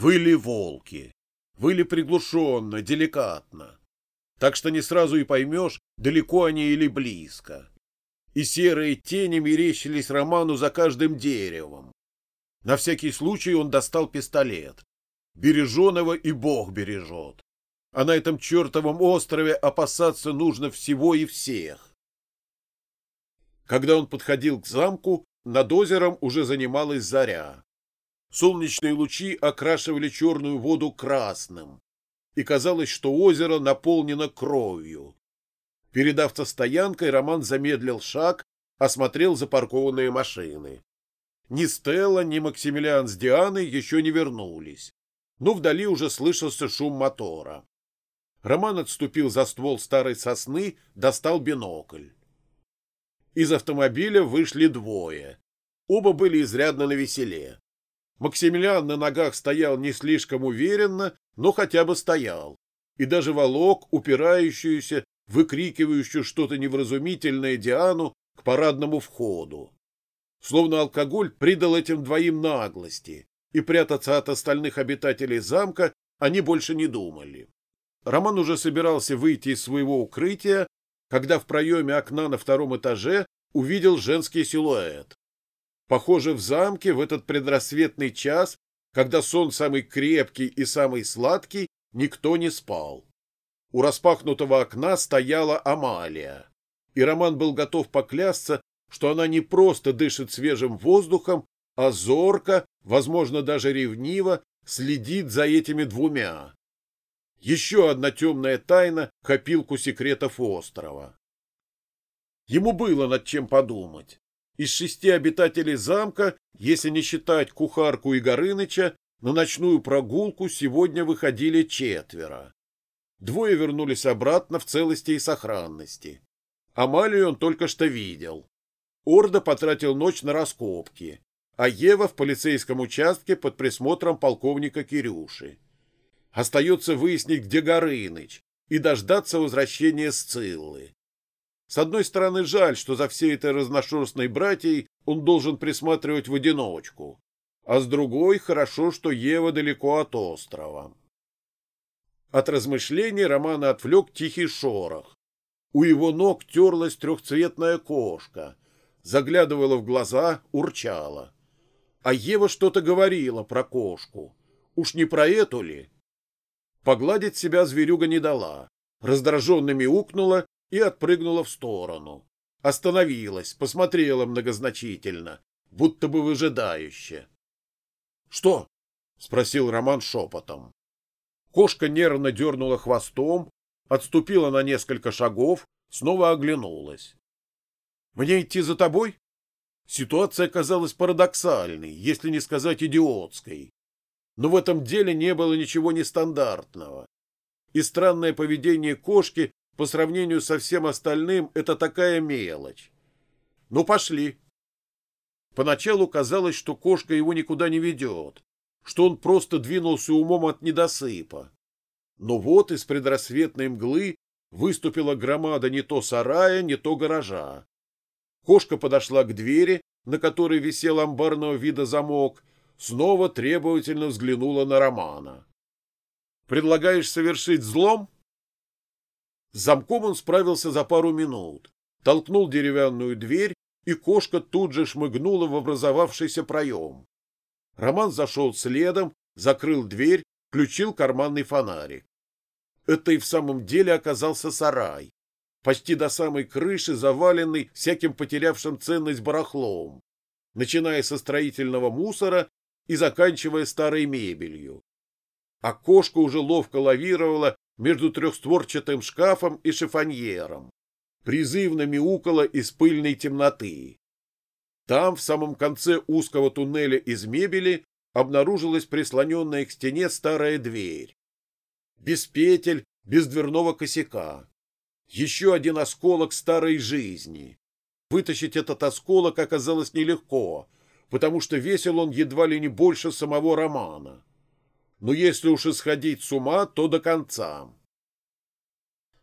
Выли волки. Выли приглушенно, деликатно. Так что не сразу и поймешь, далеко они или близко. И серые тени мерещились Роману за каждым деревом. На всякий случай он достал пистолет. Береженого и Бог бережет. А на этом чертовом острове опасаться нужно всего и всех. Когда он подходил к замку, над озером уже занималась заря. Солнечные лучи окрашивали черную воду красным, и казалось, что озеро наполнено кровью. Перед автостоянкой Роман замедлил шаг, осмотрел запаркованные машины. Ни Стелла, ни Максимилиан с Дианой еще не вернулись, но вдали уже слышался шум мотора. Роман отступил за ствол старой сосны, достал бинокль. Из автомобиля вышли двое. Оба были изрядно навеселе. Максимилиан на ногах стоял не слишком уверенно, но хотя бы стоял, и даже волок упирающуюся, выкрикивающую что-то невразумительное Диану к парадному входу. Словно алкоголь придал этим двоим наглости, и прятаться от остальных обитателей замка они больше не думали. Роман уже собирался выйти из своего укрытия, когда в проеме окна на втором этаже увидел женский силуэт. Похоже, в замке в этот предрассветный час, когда сон самый крепкий и самый сладкий, никто не спал. У распахнутого окна стояла Амалия, и Роман был готов поклясться, что она не просто дышит свежим воздухом, а зорко, возможно, даже ревниво, следит за этими двумя. Еще одна темная тайна — копилку секретов острова. Ему было над чем подумать. Из шести обитателей замка, если не считать кухарку и Горыныча, на ночную прогулку сегодня выходили четверо. Двое вернулись обратно в целости и сохранности. Амалию он только что видел. Орда потратил ночь на раскопки, а Ева в полицейском участке под присмотром полковника Кирюши. Остается выяснить, где Горыныч, и дождаться возвращения Сциллы. С одной стороны, жаль, что за всей этой разношерстной братьей он должен присматривать в одиночку, а с другой, хорошо, что Ева далеко от острова. От размышлений Романа отвлек тихий шорох. У его ног терлась трехцветная кошка — заглядывала в глаза, урчала. А Ева что-то говорила про кошку. Уж не про эту ли? Погладить себя зверюга не дала. Раздраженно мяукнула и отпрыгнула в сторону. Остановилась, посмотрела многозначительно, будто бы выжидающе. — Что? — спросил Роман шепотом. Кошка нервно дернула хвостом, отступила на несколько шагов, снова оглянулась. Мне идти за тобой? Ситуация казалась парадоксальной, если не сказать идиотской. Но в этом деле не было ничего нестандартного. И странное поведение кошки по сравнению со всем остальным — это такая мелочь. Ну, пошли. Поначалу казалось, что кошка его никуда не ведет, что он просто двинулся умом от недосыпа. Но вот из предрассветной мглы выступила громада не то сарая, не то гаража. Кошка подошла к двери, на которой висел амбарного вида замок, снова требовательно взглянула на Романа. «Предлагаешь совершить взлом?» С замком он справился за пару минут, толкнул деревянную дверь, и кошка тут же шмыгнула в образовавшийся проем. Роман зашел следом, закрыл дверь, включил карманный фонарик. Это и в самом деле оказался сарай почти до самой крыши, заваленный всяким потерявшим ценность барахлом, начиная со строительного мусора и заканчивая старой мебелью. Окошко уже ловко лавировало между трехстворчатым шкафом и шифоньером, призывно мяукало из пыльной темноты. Там, в самом конце узкого туннеля из мебели, обнаружилась прислоненная к стене старая дверь. Без петель, без дверного косяка. Еще один осколок старой жизни. Вытащить этот осколок оказалось нелегко, потому что весил он едва ли не больше самого романа. Но если уж исходить с ума, то до конца.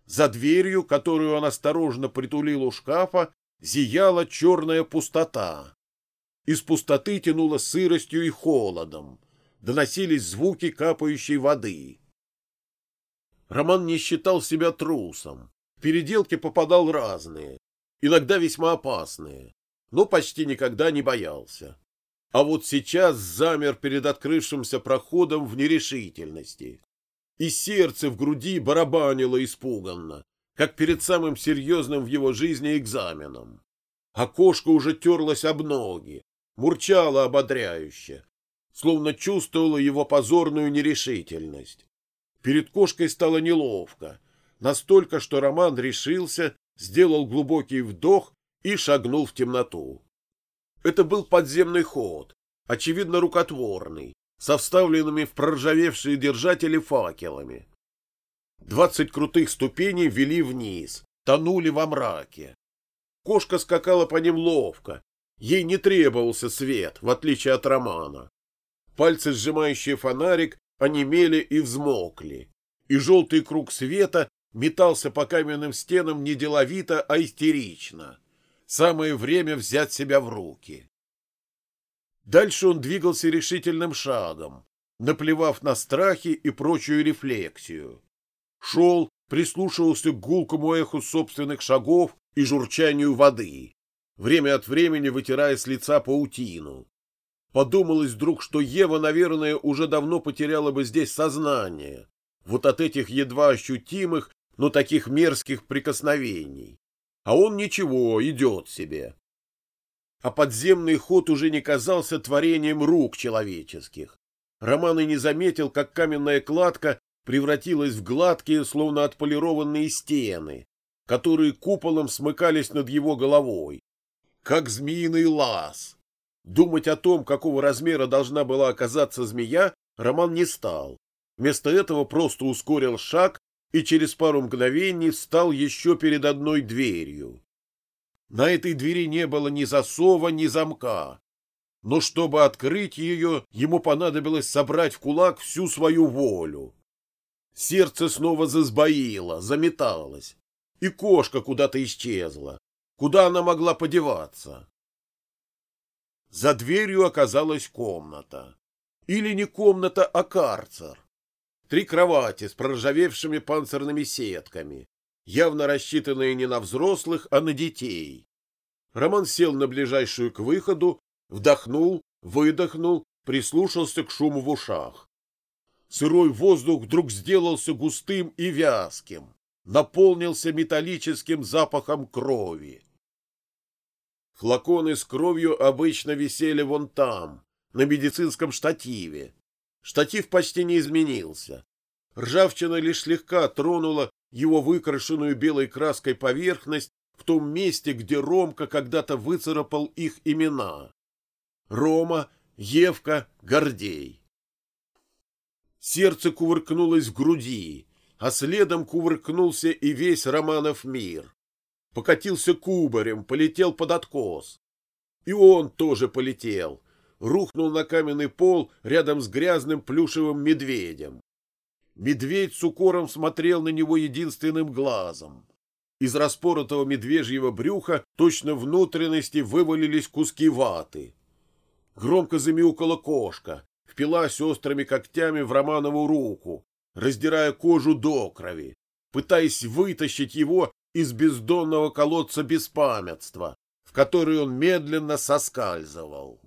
За дверью, которую он осторожно притулил у шкафа, зияла черная пустота. Из пустоты тянуло сыростью и холодом. доносились звуки капающей воды. Роман не считал себя трусом. Переделки попадал разные, иногда весьма опасные, но почти никогда не боялся. А вот сейчас замер перед открывшимся проходом в нерешительности. И сердце в груди барабанило испуганно, как перед самым серьезным в его жизни экзаменом. Окошко уже терлось об ноги, мурчало ободряюще, словно чувствовало его позорную нерешительность. Перед кошкой стало неловко, настолько, что Роман решился, сделал глубокий вдох и шагнул в темноту. Это был подземный ход, очевидно рукотворный, со вставленными в проржавевшие держатели факелами. Двадцать крутых ступеней вели вниз, тонули во мраке. Кошка скакала по ним ловко. Ей не требовался свет, в отличие от Романа. Пальцы, сжимающие фонарик, онемели и взмокли. И желтый круг света метался по каменным стенам не деловито, а истерично. Самое время взять себя в руки. Дальше он двигался решительным шагом, наплевав на страхи и прочую рефлексию. Шел, прислушивался к гулкому эху собственных шагов и журчанию воды, время от времени вытирая с лица паутину. Подумалось вдруг, что Ева, наверное, уже давно потеряла бы здесь сознание, вот от этих едва ощутимых, но таких мерзких прикосновений. А он ничего, идет себе. А подземный ход уже не казался творением рук человеческих. Роман и не заметил, как каменная кладка превратилась в гладкие, словно отполированные стены, которые куполом смыкались над его головой, как змеиный лаз. Думать о том, какого размера должна была оказаться змея, Роман не стал. Вместо этого просто ускорил шаг и через пару мгновений встал еще перед одной дверью. На этой двери не было ни засова, ни замка. Но чтобы открыть ее, ему понадобилось собрать в кулак всю свою волю. Сердце снова засбоило, заметалось и кошка куда-то исчезла. Куда она могла подеваться? За дверью оказалась комната. Или не комната, а карцер. Три кровати с проржавевшими панцирными сетками, явно рассчитанные не на взрослых, а на детей. Роман сел на ближайшую к выходу, вдохнул, выдохнул, прислушался к шуму в ушах. Сырой воздух вдруг сделался густым и вязким наполнился металлическим запахом крови. Флаконы с кровью обычно висели вон там, на медицинском штативе. Штатив почти не изменился. Ржавчина лишь слегка тронула его выкрашенную белой краской поверхность в том месте, где Ромка когда-то выцарапал их имена. Рома, Евка, Гордей. Сердце кувыркнулось в груди, а следом кувыркнулся и весь Романов мир. Покатился кубарем, полетел под откос. И он тоже полетел, рухнул на каменный пол рядом с грязным плюшевым медведем. Медведь с укором смотрел на него единственным глазом. Из распоротого медвежьего брюха точно внутренности вывалились куски ваты. Громко замяукала кошка, впилась острыми когтями в Романову руку, раздирая кожу до крови, пытаясь вытащить его из бездонного колодца беспамятства, в который он медленно соскальзывал.